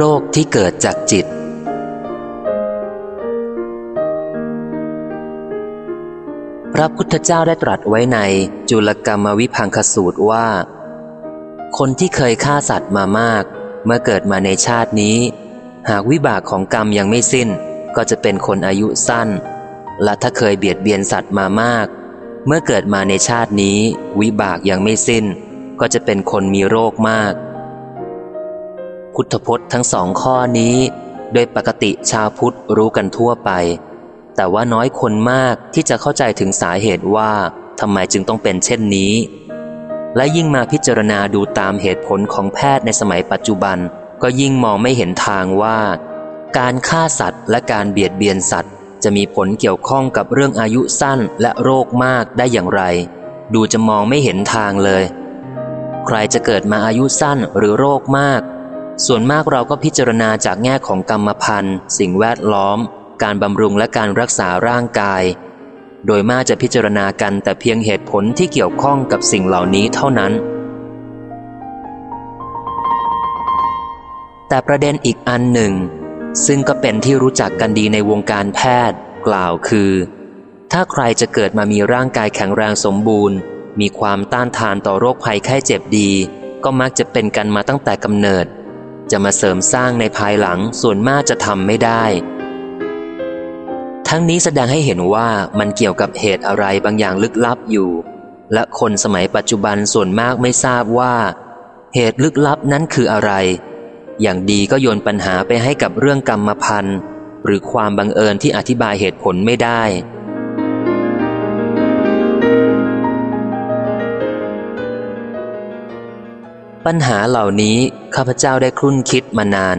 โรคที่เกิดจากจิต พระพุทธเจ้าได้ตรัสไว้ในจุลกรรมวิพังคสูตรว่า คนที่เคยฆ่าสัตว์มามาก เมื่อเกิดมาในชาตินี้ หากวิบากของกรรมยังไม่สิ้น ก็จะเป็นคนอายุสั้น และถ้าเคยเบียดเบียนสัตว์มามาก เมื่อเกิดมาในชาตินี้ วิบากยังไม่สิ้น ก็จะเป็นคนมีโรคมาก พุทธพจน์ทั้งสองข้อนี้ โดยปกติชาวพุทธรู้กันทั่วไป แต่ว่าน้อยคนมากที่จะเข้าใจถึงสาเหตุว่าทำไมจึงต้องเป็นเช่นนี้ และยิ่งมาพิจารณาดูตามเหตุผลของแพทย์ในสมัยปัจจุบัน ก็ยิ่งมองไม่เห็นทางว่า การฆ่าสัตว์ และการเบียดเบียนสัตว์ จะมีผลเกี่ยวข้องกับเรื่องอายุสั้นและโรคมากได้อย่างไร ดูจะมองไม่เห็นทางเลย ใครจะเกิดมาอายุสั้นหรือโรคมาก ส่วนมากเราก็พิจารณาจากแง่ของกรรมพันธ์สิ่งแวดล้อม การบำรุงและการรักษาร่างกาย โดยมากจะพิจารณากันแต่เพียงเหตุผลที่เกี่ยวข้องกับสิ่งเหล่านี้เท่านั้น แต่ประเด็นอีกอันหนึ่ง ซึ่งก็เป็นที่รู้จักกันดีในวงการแพทย์ กล่าวคือ ถ้าใครจะเกิดมามีร่างกายแข็งแรงสมบูรณ์ มีความต้านทานต่อโรคภัยไข้เจ็บดี ก็มักจะเป็นกันมาตั้งแต่กำเนิด จะมาเสริมสร้างในภายหลังส่วนมากจะทำไม่ได้ ทั้งนี้แสดงให้เห็นว่ามันเกี่ยวกับเหตุอะไรบางอย่างลึกลับอยู่ และคนสมัยปัจจุบันส่วนมากไม่ทราบว่า เหตุลึกลับนั้นคืออะไร อย่างดีก็โยนปัญหาไปให้กับเรื่องกรรมพันธ์หรือความบังเอิญที่อธิบายเหตุผลไม่ได้ ปัญหาเหล่านี้ข้าพเจ้าได้ครุ่นคิดมานาน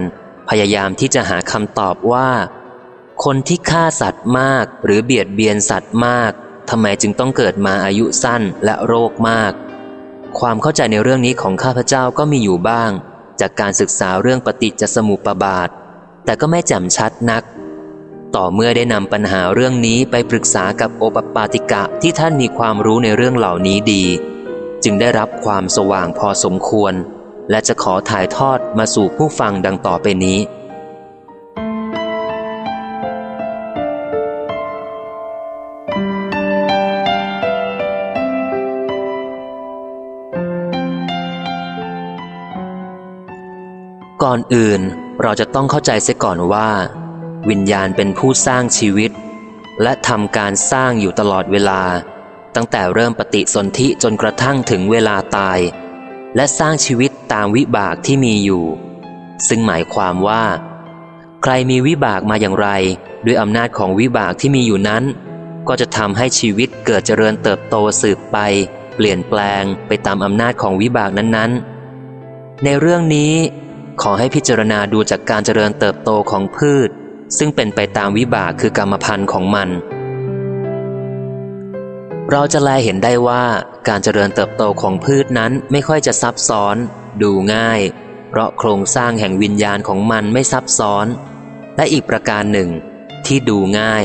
พยายามที่จะหาคำตอบว่า คนที่ฆ่าสัตว์มากหรือเบียดเบียนสัตว์มากทำไมจึงต้องเกิดมาอายุสั้นและโรคมาก ความเข้าใจในเรื่องนี้ของข้าพเจ้าก็มีอยู่บ้าง จากการศึกษาเรื่องปฏิจจสมุปบาท แต่ก็ไม่แจ่มชัดนัก ต่อเมื่อได้นำปัญหาเรื่องนี้ไปปรึกษากับโอปปาติกะที่ท่านมีความรู้ในเรื่องเหล่านี้ดี จึงได้รับความสว่างพอสมควร และจะขอถ่ายทอดมาสู่ผู้ฟังดังต่อไปนี้ ก่อนอื่นเราจะต้องเข้าใจเสียก่อนว่า วิญญาณเป็นผู้สร้างชีวิต และทำการสร้างอยู่ตลอดเวลา ตั้งแต่เริ่มปฏิสนธิจนกระทั่งถึงเวลาตาย และสร้างชีวิตตามวิบากที่มีอยู่ ซึ่งหมายความว่า ใครมีวิบากมาอย่างไร ด้วยอำนาจของวิบากที่มีอยู่นั้น ก็จะทำให้ชีวิตเกิดเจริญเติบโตสืบไป เปลี่ยนแปลงไปตามอำนาจของวิบากนั้นๆ ในเรื่องนี้ ขอให้พิจารณาดูจากการเจริญเติบโตของพืช ซึ่งเป็นไปตามวิบากคือกรรมพันธุ์ของมัน เราจะแลเห็นได้ว่าการเจริญเติบโตของพืชนั้นไม่ค่อยจะซับซ้อน ดูง่าย เพราะโครงสร้างแห่งวิญญาณของมันไม่ซับซ้อน และอีกประการหนึ่ง ที่ดูง่าย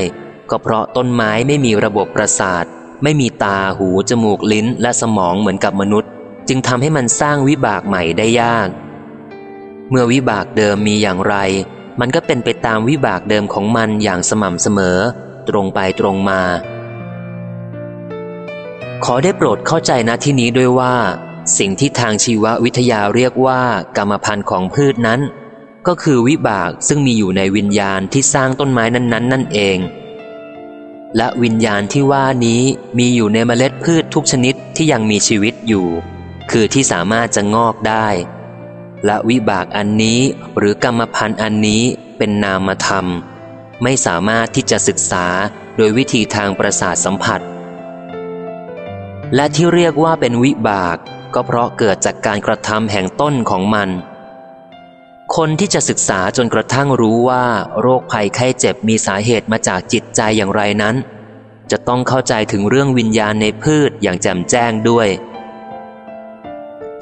ก็เพราะต้นไม้ไม่มีระบบประสาท ไม่มีตาหู จมูกลิ้นและสมองเหมือนกับมนุษย์ จึงทำให้มันสร้างวิบากใหม่ได้ยาก เมื่อวิบากเดิมมีอย่างไร มันก็เป็นไปตามวิบากเดิมของมันอย่างสม่ำเสมอ ตรงไปตรงมา ขอได้โปรดเข้าใจณที่นี้ด้วยว่า สิ่งที่ทางชีววิทยาเรียกว่ากรรมพันธุ์ของพืชนั้น ก็คือวิบากซึ่งมีอยู่ในวิญญาณที่สร้างต้นไม้นั้นๆนั่นเอง และวิญญาณที่ว่านี้มีอยู่ในเมล็ดพืชทุกชนิดที่ยังมีชีวิตอยู่ คือที่สามารถจะงอกได้ และวิบากอันนี้หรือกรรมพันธุ์อันนี้เป็นนามธรรม ไม่สามารถที่จะศึกษาโดยวิธีทางประสาทสัมผัส และที่เรียกว่าเป็นวิบาก ก็เพราะเกิดจากการกระทำแห่งต้นของมัน คนที่จะศึกษาจนกระทั่งรู้ว่า โรคภัยไข้เจ็บมีสาเหตุมาจากจิตใจอย่างไรนั้น จะต้องเข้าใจถึงเรื่องวิญญาณในพืชอย่างแจ่มแจ้งด้วย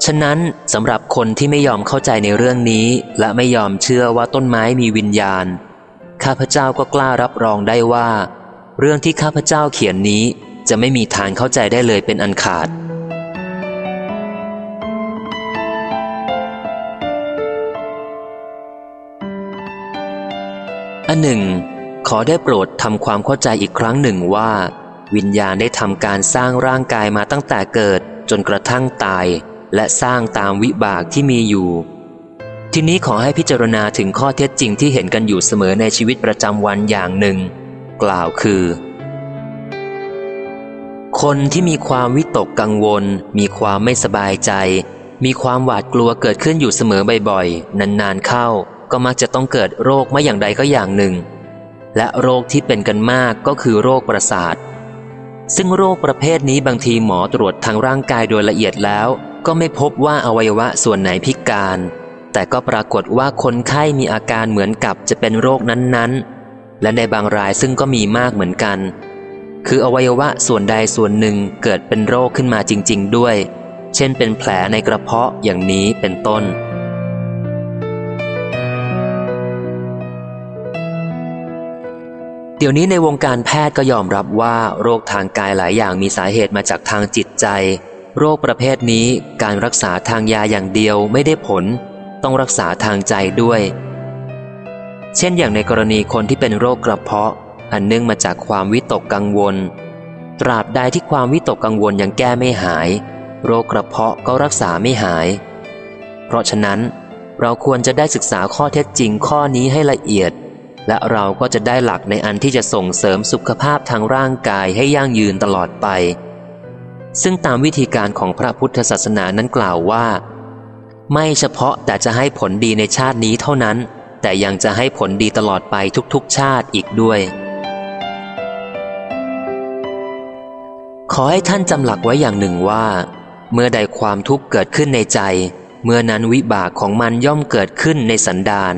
ฉะนั้นสำหรับคนที่ไม่ยอมเข้าใจในเรื่องนี้ และไม่ยอมเชื่อว่าต้นไม้มีวิญญาณ ข้าพเจ้าก็กล้ารับรองได้ว่า เรื่องที่ข้าพเจ้าเขียนนี้ จะไม่มีทางเข้าใจได้เลยเป็นอันขาดพหนึ่ง ขอได้โปรดทำความเข้าใจอีกครั้งหนึ่งว่า วิญญาณได้ทำการสร้างร่างกายมาตั้งแต่เกิดจนกระทั่งตาย และสร้างตามวิบากที่มีอยู่ ทีนี้ขอให้พิจารณาถึงข้อเท็จจริงที่เห็นกันอยู่เสมอในชีวิตประจำวันอย่างหนึ่ง กล่าวคือ คนที่มีความวิตกกังวล มีความไม่สบายใจ มีความหวาดกลัวเกิดขึ้นอยู่เสมอบ่อยๆ นานๆเข้า ก็มักจะต้องเกิดโรคไม่อย่างใดก็อย่างหนึ่ง และโรคที่เป็นกันมากก็คือโรคประสาท ซึ่งโรคประเภทนี้บางทีหมอตรวจทางร่างกายโดยละเอียดแล้ว ก็ไม่พบว่าอวัยวะส่วนไหนพิการ แต่ก็ปรากฏว่าคนไข้มีอาการเหมือนกับจะเป็นโรคนั้นๆ และในบางรายซึ่งก็มีมากเหมือนกัน คืออวัยวะส่วนใดส่วนหนึ่งเกิดเป็นโรคขึ้นมาจริง ๆ ด้วย เช่นเป็นแผลในกระเพาะอย่างนี้เป็นต้น เดี๋ยวนี้ในวงการแพทย์ก็ยอมรับว่าโรคทางกายหลายอย่างมีสาเหตุมาจากทางจิตใจ โรคประเภทนี้การรักษาทางยาอย่างเดียวไม่ได้ผล ต้องรักษาทางใจด้วย เช่นอย่างในกรณีคนที่เป็นโรคกระเพาะ อันเนื่องมาจากความวิตกกังวล ตราบใดที่ความวิตกกังวลยังแก้ไม่หาย โรคกระเพาะก็รักษาไม่หาย เพราะฉะนั้น เราควรจะได้ศึกษาข้อเท็จจริงข้อนี้ให้ละเอียด และเราก็จะได้หลักในอันที่จะส่งเสริมสุขภาพทางร่างกายให้ยั่งยืนตลอดไป ซึ่งตามวิธีการของพระพุทธศาสนานั้นกล่าวว่า ไม่เฉพาะแต่จะให้ผลดีในชาตินี้เท่านั้นแต่ยังจะให้ผลดีตลอดไปทุกๆชาติอีกด้วย ขอให้ท่านจำหลักไว้อย่างหนึ่งว่า เมื่อใดความทุกข์เกิดขึ้นในใจ เมื่อนั้นวิบากของมันย่อมเกิดขึ้นในสันดาน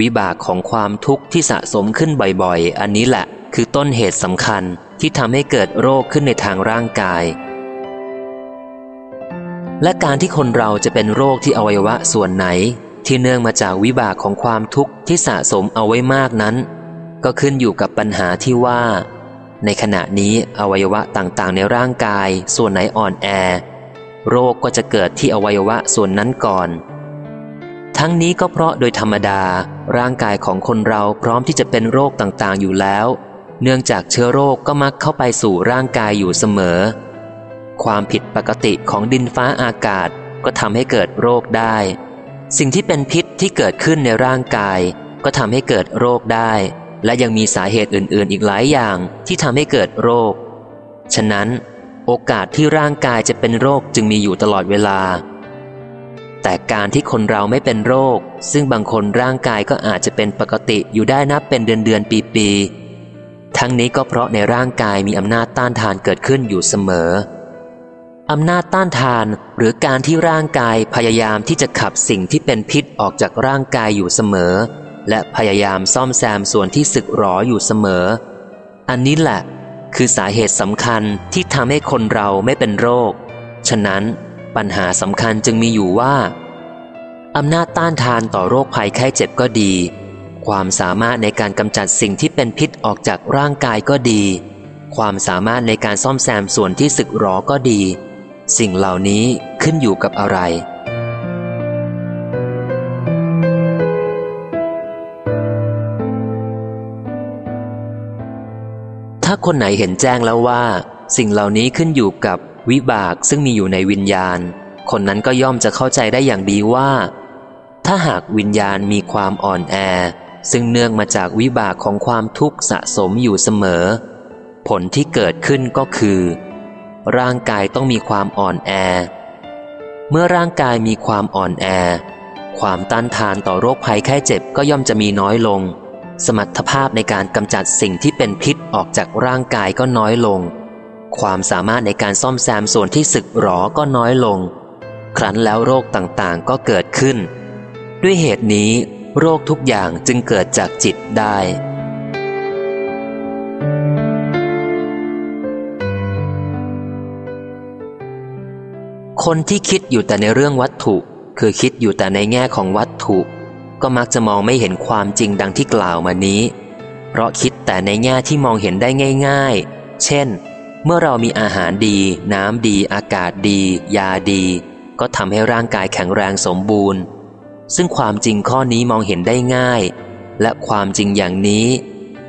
วิบากของความทุกข์ที่สะสมขึ้นบ่อยๆ อันนี้แหละ คือต้นเหตุสำคัญที่ทำให้เกิดโรคขึ้นในทางร่างกาย และการที่คนเราจะเป็นโรคที่อวัยวะส่วนไหน ที่เนื่องมาจากวิบากของความทุกข์ที่สะสมเอาไว้มากนั้น ก็ขึ้นอยู่กับปัญหาที่ว่า ในขณะนี้อวัยวะต่างๆ ในร่างกาย ส่วนไหนอ่อนแอ โรคก็จะเกิดที่อวัยวะส่วนนั้นก่อน ทั้งนี้ก็เพราะโดยธรรมดา ร่างกายของคนเราพร้อมที่จะเป็นโรคต่างๆ อยู่แล้ว เนื่องจากเชื้อโรคก็มักเข้าไปสู่ร่างกายอยู่เสมอ ความผิดปกติของดินฟ้าอากาศก็ทำให้เกิดโรคได้ สิ่งที่เป็นพิษที่เกิดขึ้นในร่างกาย ก็ทำให้เกิดโรคได้ และยังมีสาเหตุอื่นๆ อีกหลายอย่างที่ทำให้เกิดโรค ฉะนั้นโอกาสที่ร่างกายจะเป็นโรคจึงมีอยู่ตลอดเวลา แต่การที่คนเราไม่เป็นโรค ซึ่งบางคนร่างกายก็อาจจะเป็นปกติอยู่ได้นับเป็นเดือนเดือนปีปีๆทั้งนี้ก็เพราะในร่างกายมีอำนาจต้านทานเกิดขึ้นอยู่เสมอ อำนาจต้านทานหรือการที่ร่างกายพยายามที่จะขับสิ่งที่เป็นพิษออกจากร่างกายอยู่เสมอ และพยายามซ่อมแซมส่วนที่สึกหรออยู่เสมอ อันนี้แหละ คือสาเหตุสำคัญที่ทำให้คนเราไม่เป็นโรค ฉะนั้นปัญหาสำคัญจึงมีอยู่ว่าอำนาจต้านทานต่อโรคภัยไข้เจ็บก็ดี ความสามารถในการกำจัดสิ่งที่เป็นพิษออกจากร่างกายก็ดี ความสามารถในการซ่อมแซมส่วนที่สึกหรอก็ดี สิ่งเหล่านี้ขึ้นอยู่กับอะไร คนไหนเห็นแจ้งแล้วว่า สิ่งเหล่านี้ขึ้นอยู่กับวิบากซึ่งมีอยู่ในวิญญาณ คนนั้นก็ย่อมจะเข้าใจได้อย่างดีว่า ถ้าหากวิญญาณมีความอ่อนแอ ซึ่งเนื่องมาจากวิบากของความทุกข์สะสมอยู่เสมอ ผลที่เกิดขึ้นก็คือ ร่างกายต้องมีความอ่อนแอ เมื่อร่างกายมีความอ่อนแอ ความต้านทานต่อโรคภัยแค่เจ็บก็ย่อมจะมีน้อยลง สมรรถภาพในการกำจัดสิ่งที่เป็นพิษออกจากร่างกายก็น้อยลง ความสามารถในการซ่อมแซมส่วนที่สึกหรอก็น้อยลง ครั้นแล้วโรคต่างๆก็เกิดขึ้น ด้วยเหตุนี้ โรคทุกอย่างจึงเกิดจากจิตได้ คนที่คิดอยู่แต่ในเรื่องวัตถุ คือคิดอยู่แต่ในแง่ของวัตถุ ก็มักจะมองไม่เห็นความจริงดังที่กล่าวมานี้ เพราะคิดแต่ในแง่ที่มองเห็นได้ง่าย ๆ เช่น เมื่อเรามีอาหารดี น้ำดี อากาศดี ยาดี ก็ทำให้ร่างกายแข็งแรงสมบูรณ์ ซึ่งความจริงข้อนี้มองเห็นได้ง่าย และความจริงอย่างนี้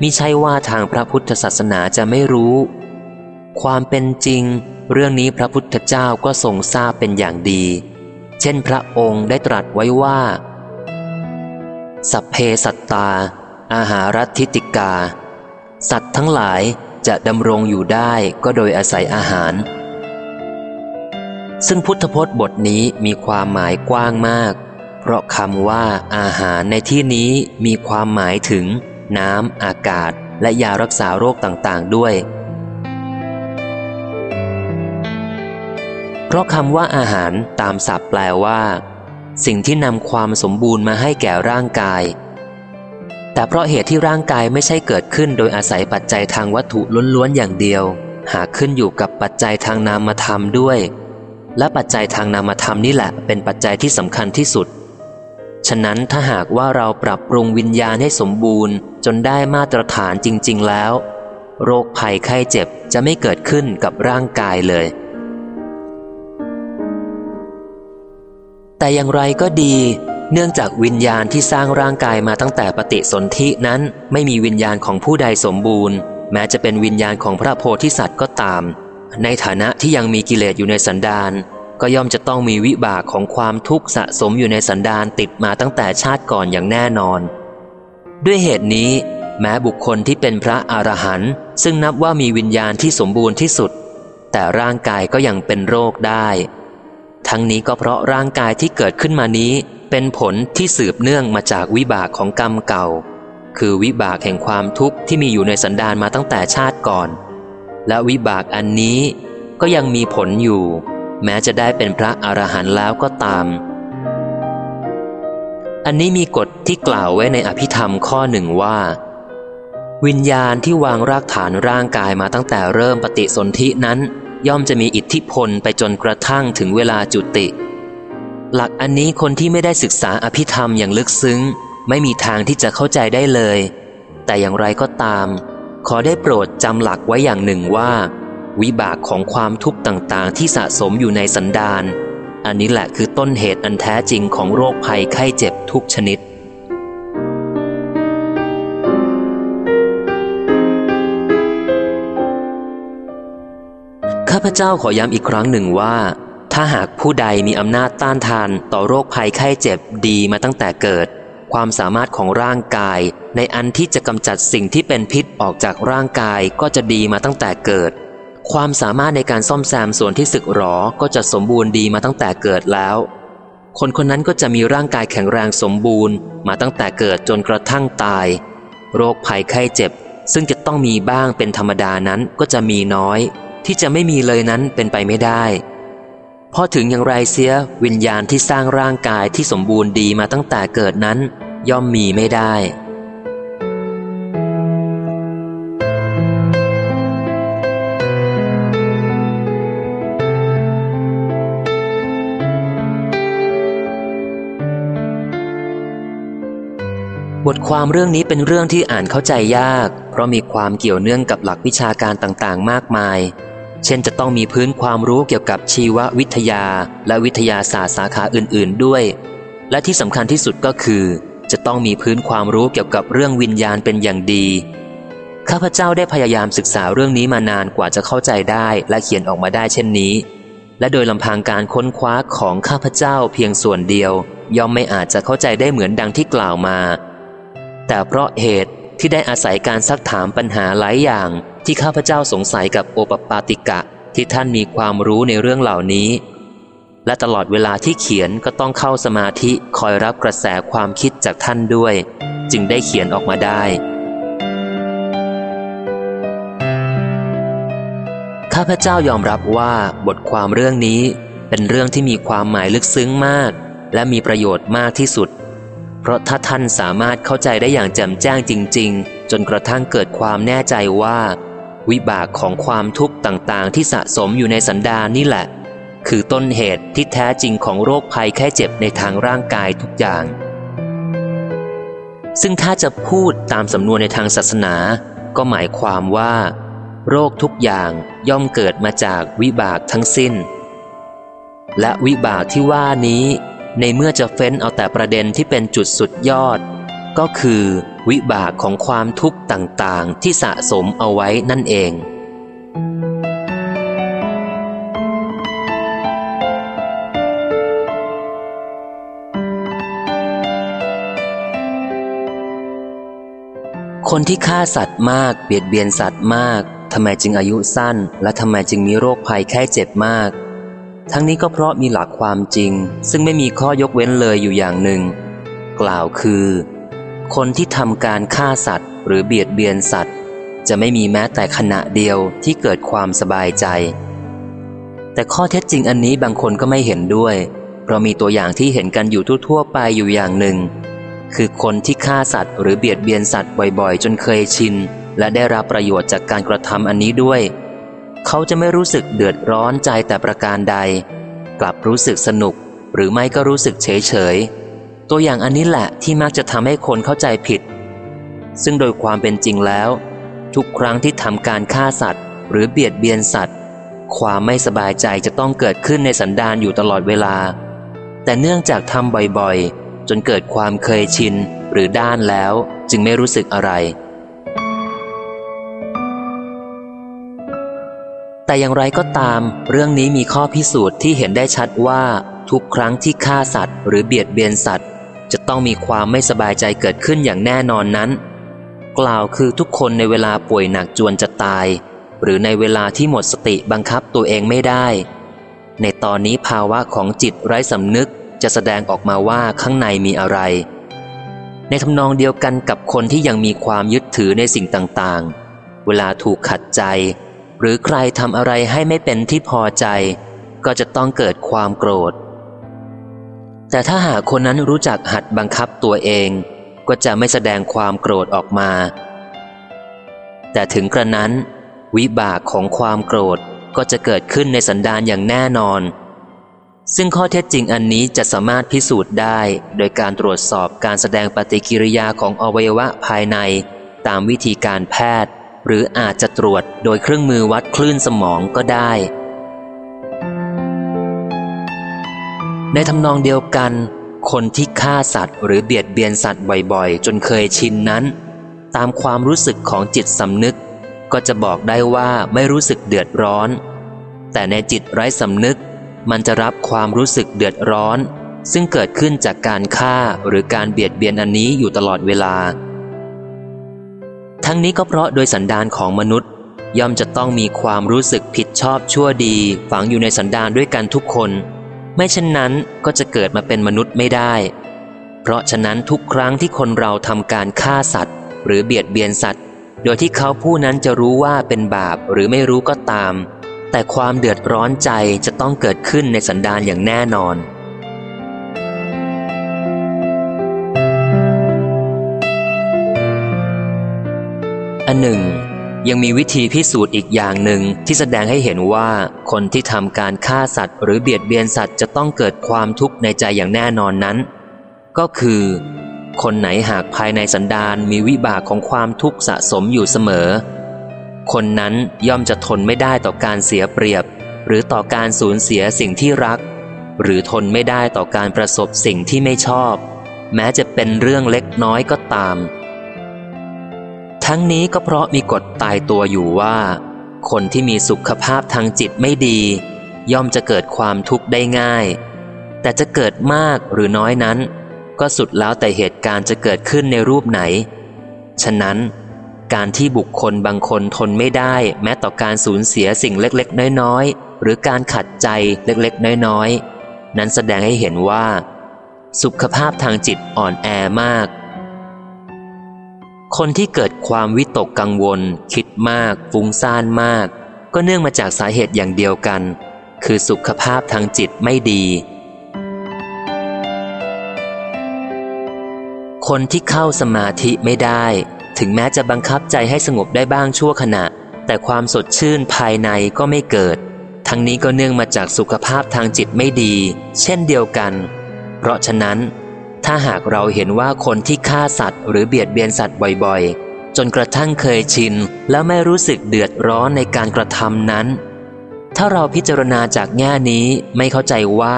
มิใช่ว่าทางพระพุทธศาสนาจะไม่รู้ ความเป็นจริง เรื่องนี้พระพุทธเจ้าก็ทรงทราบเป็นอย่างดี เช่นพระองค์ได้ตรัสไว้ว่า สัพเพสัตตา อาหารทิติกา สัตว์ทั้งหลายจะดำรงอยู่ได้ก็โดยอาศัยอาหาร ซึ่งพุทธพจน์บทนี้มีความหมายกว้างมาก เพราะคำว่าอาหารในที่นี้มีความหมายถึง น้ำอากาศ และยารักษาโรคต่างๆด้วย เพราะคำว่าอาหารตามศัพท์แปลว่า สิ่งที่นำความสมบูรณ์มาให้แก่ร่างกาย แต่เพราะเหตุที่ร่างกายไม่ใช่เกิดขึ้นโดยอาศัยปัจจัยทางวัตถุล้วนๆอย่างเดียว หากขึ้นอยู่กับปัจจัยทางนามธรรมด้วย และปัจจัยทางนามธรรมนี่แหละเป็นปัจจัยที่สำคัญที่สุด ฉะนั้นถ้าหากว่าเราปรับปรุงวิญญาณให้สมบูรณ์ จนได้มาตรฐานจริง ๆ แล้ว โรคภัยไข้เจ็บจะไม่เกิดขึ้นกับร่างกายเลย แต่อย่างไรก็ดี เนื่องจากวิญญาณที่สร้างร่างกายมาตั้งแต่ปฏิสนธินั้น ไม่มีวิญญาณของผู้ใดสมบูรณ์ แม้จะเป็นวิญญาณของพระโพธิสัตว์ก็ตาม ในฐานะที่ยังมีกิเลสอยู่ในสันดานก็ย่อมจะต้องมีวิบากของความทุกข์สะสมอยู่ในสันดานติดมาตั้งแต่ชาติก่อนอย่างแน่นอน ด้วยเหตุนี้ แม้บุคคลที่เป็นพระอรหันต์ซึ่งนับว่ามีวิญญาณที่สมบูรณ์ที่สุด แต่ร่างกายก็ยังเป็นโรคได้ ทั้งนี้ก็เพราะร่างกายที่เกิดขึ้นมานี้ เป็นผลที่สืบเนื่องมาจากวิบากของกรรมเก่า คือวิบากแห่งความทุกข์ที่มีอยู่ในสันดานมาตั้งแต่ชาติก่อน และวิบากอันนี้ก็ยังมีผลอยู่ แม้จะได้เป็นพระอรหันต์แล้วก็ตาม อันนี้มีกฎที่กล่าวไว้ในอภิธรรมข้อหนึ่งว่า วิญญาณที่วางรากฐานร่างกายมาตั้งแต่เริ่มปฏิสนธินั้น ย่อมจะมีอิทธิพลไปจนกระทั่งถึงเวลาจุติ หลักอันนี้คนที่ไม่ได้ศึกษาอภิธรรมอย่างลึกซึ้ง ไม่มีทางที่จะเข้าใจได้เลย แต่อย่างไรก็ตาม ขอได้โปรดจำหลักไว้อย่างหนึ่งว่า วิบากของความทุกข์ต่างๆ ที่สะสมอยู่ในสันดานอันนี้แหละคือต้นเหตุอันแท้จริงของโรคภัยไข้เจ็บทุกชนิด พเจ้าขอย้ำอีกครั้งหนึ่งว่า ถ้าหากผู้ใดมีอำนาจต้านทานต่อโรคภัยไข้เจ็บดีมาตั้งแต่เกิด ความสามารถของร่างกาย ในอันที่จะกำจัดสิ่งที่เป็นพิษออกจากร่างกายก็จะดีมาตั้งแต่เกิด ความสามารถในการซ่อมแซมส่วนที่สึกหรอก็จะสมบูรณ์ดีมาตั้งแต่เกิดแล้ว คนคนนั้นก็จะมีร่างกายแข็งแรงสมบูรณ์ มาตั้งแต่เกิดจนกระทั่งตาย โรคภัยไข้เจ็บ ซึ่งจะต้องมีบ้างเป็นธรรมดานั้นก็จะมีน้อย ที่จะไม่มีเลยนั้นเป็นไปไม่ได้พอถึงอย่างไรเสียวิญญาณที่สร้างร่างกายที่สมบูรณ์ดีมาตั้งแต่เกิดนั้น ย่อมมีไม่ได้ บทความเรื่องนี้เป็นเรื่องที่อ่านเข้าใจยาก เพราะมีความเกี่ยวเนื่องกับหลักวิชาการต่างๆ มากมาย เช่นจะต้องมีพื้นความรู้เกี่ยวกับชีววิทยา และวิทยาศาสตร์สาขาอื่น ๆ ด้วย และที่สำคัญที่สุดก็คือ จะต้องมีพื้นความรู้เกี่ยวกับเรื่องวิญญาณเป็นอย่างดี ข้าพเจ้าได้พยายามศึกษาเรื่องนี้มานานกว่าจะเข้าใจได้และเขียนออกมาได้เช่นนี้ และโดยลำพังการค้นคว้าของข้าพเจ้าเพียงส่วนเดียว ย่อมไม่อาจจะเข้าใจได้เหมือนดังที่กล่าวมา แต่เพราะเหตุที่ได้อาศัยการซักถามปัญหาหลายอย่าง ที่ข้าพเจ้าสงสัยกับโอปปาติกะที่ท่านมีความรู้ในเรื่องเหล่านี้ และตลอดเวลาที่เขียนก็ต้องเข้าสมาธิคอยรับกระแสความคิดจากท่านด้วย จึงได้เขียนออกมาได้ ข้าพเจ้ายอมรับว่าบทความเรื่องนี้เป็นเรื่องที่มีความหมายลึกซึ้งมาก และมีประโยชน์มากที่สุด เพราะถ้าท่านสามารถเข้าใจได้อย่างแจ่มแจ้งจริง ๆ จนกระทั่งเกิดความแน่ใจว่า วิบากของความทุกข์ต่างๆ ที่สะสมอยู่ในสันดานนี่แหละ คือต้นเหตุที่แท้จริงของโรคภัยแค่เจ็บในทางร่างกายทุกอย่าง ซึ่งถ้าจะพูดตามสำนวนในทางศาสนา ก็หมายความว่า โรคทุกอย่างย่อมเกิดมาจากวิบากทั้งสิ้น และวิบากที่ว่านี้ ในเมื่อจะเฟ้นเอาแต่ประเด็นที่เป็นจุดสุดยอด ก็คือ วิบากของความทุกข์ต่างๆ ที่สะสมเอาไว้นั่นเอง คนที่ฆ่าสัตว์มาก เบียดเบียนสัตว์มากทำไมจึงอายุสั้น และทำไมจึงมีโรคภัยแค่เจ็บมาก ทั้งนี้ก็เพราะมีหลักความจริง ซึ่งไม่มีข้อยกเว้นเลยอยู่อย่างหนึ่ง กล่าวคือ คนที่ทำการฆ่าสัตว์ หรือเบียดเบียนสัตว์ จะไม่มีแม้แต่ขณะเดียวที่เกิดความสบายใจ แต่ข้อเท็จจริงอันนี้บางคนก็ไม่เห็นด้วย เพราะมีตัวอย่างที่เห็นกันอยู่ทั่วๆไปอยู่อย่างหนึ่ง คือคนที่ฆ่าสัตว์ หรือเบียดเบียนสัตว์บ่อยๆ จนเคยชิน และได้รับประโยชน์จากการกระทำอันนี้ด้วย เขาจะไม่รู้สึกเดือดร้อนใจแต่ประการใด กลับรู้สึกสนุก หรือไม่ก็รู้สึกเฉยเฉย ตัวอย่างอันนี้แหละที่มักจะทำให้คนเข้าใจผิด ซึ่งโดยความเป็นจริงแล้ว ทุกครั้งที่ทำการฆ่าสัตว์ หรือเบียดเบียนสัตว์ ความไม่สบายใจจะต้องเกิดขึ้นในสันดานอยู่ตลอดเวลา แต่เนื่องจากทำบ่อยๆ จนเกิดความเคยชินหรือด้านแล้วจึงไม่รู้สึกอะไร แต่อย่างไรก็ตาม เรื่องนี้มีข้อพิสูจน์ที่เห็นได้ชัดว่า ทุกครั้งที่ฆ่าสัตว์ หรือเบียดเบียนสัตว์ จะต้องมีความไม่สบายใจเกิดขึ้นอย่างแน่นอนนั้น กล่าวคือทุกคนในเวลาป่วยหนักจวนจะตาย หรือในเวลาที่หมดสติบังคับตัวเองไม่ได้ ในตอนนี้ภาวะของจิตไร้สำนึกจะแสดงออกมาว่าข้างในมีอะไร ในทำนองเดียวกันกับคนที่ยังมีความยึดถือในสิ่งต่างๆ เวลาถูกขัดใจ หรือใครทำอะไรให้ไม่เป็นที่พอใจ ก็จะต้องเกิดความโกรธ แต่ถ้าหากคนนั้นรู้จักหัดบังคับตัวเอง ก็จะไม่แสดงความโกรธออกมา แต่ถึงกระนั้น วิบากของความโกรธก็จะเกิดขึ้นในสันดานอย่างแน่นอน ซึ่งข้อเท็จจริงอันนี้จะสามารถพิสูจน์ได้ โดยการตรวจสอบการแสดงปฏิกิริยาของอวัยวะภายใน ตามวิธีการแพทย์ หรืออาจจะตรวจโดยเครื่องมือวัดคลื่นสมองก็ได้ ในทำนองเดียวกัน คนที่ฆ่าสัตว์หรือเบียดเบียนสัตว์บ่อยๆ จนเคยชินนั้น ตามความรู้สึกของจิตสำนึก ก็จะบอกได้ว่าไม่รู้สึกเดือดร้อน แต่ในจิตไร้สำนึก มันจะรับความรู้สึกเดือดร้อน ซึ่งเกิดขึ้นจากการฆ่าหรือการเบียดเบียนอันนี้อยู่ตลอดเวลา ทั้งนี้ก็เพราะโดยสันดานของมนุษย์ ย่อมจะต้องมีความรู้สึกผิดชอบชั่วดี ฝังอยู่ในสันดานด้วยกันทุกคน ไม่เช่นนั้นก็จะเกิดมาเป็นมนุษย์ไม่ได้ เพราะฉะนั้นทุกครั้งที่คนเราทำการฆ่าสัตว์ หรือเบียดเบียนสัตว์ โดยที่เขาผู้นั้นจะรู้ว่าเป็นบาปหรือไม่รู้ก็ตาม แต่ความเดือดร้อนใจจะต้องเกิดขึ้นในสันดานอย่างแน่นอนอันหนึ่ง ยังมีวิธีพิสูจน์อีกอย่างหนึ่งที่แสดงให้เห็นว่าคนที่ทำการฆ่าสัตว์ หรือเบียดเบียนสัตว์จะต้องเกิดความทุกข์ในใจอย่างแน่นอนนั้น ก็คือ คนไหนหากภายในสันดานมีวิบากของความทุกข์สะสมอยู่เสมอ คนนั้นย่อมจะทนไม่ได้ต่อการเสียเปรียบ หรือต่อการสูญเสียสิ่งที่รัก หรือทนไม่ได้ต่อการประสบสิ่งที่ไม่ชอบ แม้จะเป็นเรื่องเล็กน้อยก็ตาม ทั้งนี้ก็เพราะมีกฎตายตัวอยู่ว่า คนที่มีสุขภาพทางจิตไม่ดี ย่อมจะเกิดความทุกข์ได้ง่าย แต่จะเกิดมากหรือน้อยนั้น ก็สุดแล้วแต่เหตุการณ์จะเกิดขึ้นในรูปไหน ฉะนั้น การที่บุคคลบางคนทนไม่ได้แม้ต่อการสูญเสียสิ่งเล็กๆ น้อยๆ หรือการขัดใจเล็กๆ น้อยๆ นั้นแสดงให้เห็นว่า สุขภาพทางจิตอ่อนแอมาก คนที่เกิดความวิตกกังวล คิดมาก ฟุ้งซ่านมาก ก็เนื่องมาจากสาเหตุอย่างเดียวกัน คือสุขภาพทางจิตไม่ดี คนที่เข้าสมาธิไม่ได้ ถึงแม้จะบังคับใจให้สงบได้บ้างชั่วขณะ แต่ความสดชื่นภายในก็ไม่เกิด ทั้งนี้ก็เนื่องมาจากสุขภาพทางจิตไม่ดี เช่นเดียวกัน เพราะฉะนั้น ถ้าหากเราเห็นว่าคนที่ฆ่าสัตว์ หรือเบียดเบียนสัตว์บ่อยๆ จนกระทั่งเคยชิน แล้วไม่รู้สึกเดือดร้อนในการกระทำนั้น ถ้าเราพิจารณาจากแง่นี้ไม่เข้าใจว่า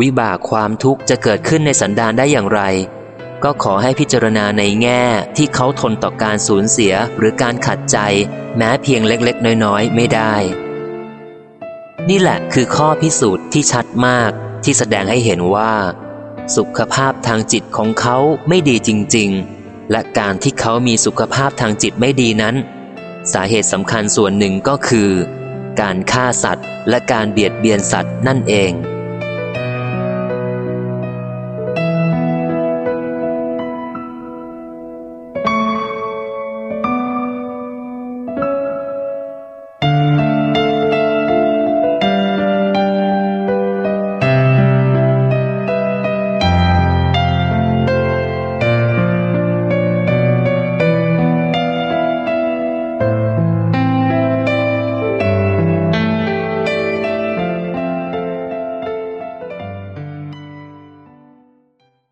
วิบากความทุกข์จะเกิดขึ้นในสันดานได้อย่างไร ก็ขอให้พิจารณาในแง่ที่เขาทนต่อการสูญเสียหรือการขัดใจ แม้เพียงเล็กๆ น้อยๆ ไม่ได้ นี่แหละคือข้อพิสูจน์ที่ชัดมากที่แสดงให้เห็นว่า สุขภาพทางจิตของเขาไม่ดีจริง ๆ และการที่เขามีสุขภาพทางจิตไม่ดีนั้น สาเหตุสำคัญส่วนหนึ่งก็คือ การฆ่าสัตว์ และการเบียดเบียนสัตว์นั่นเอง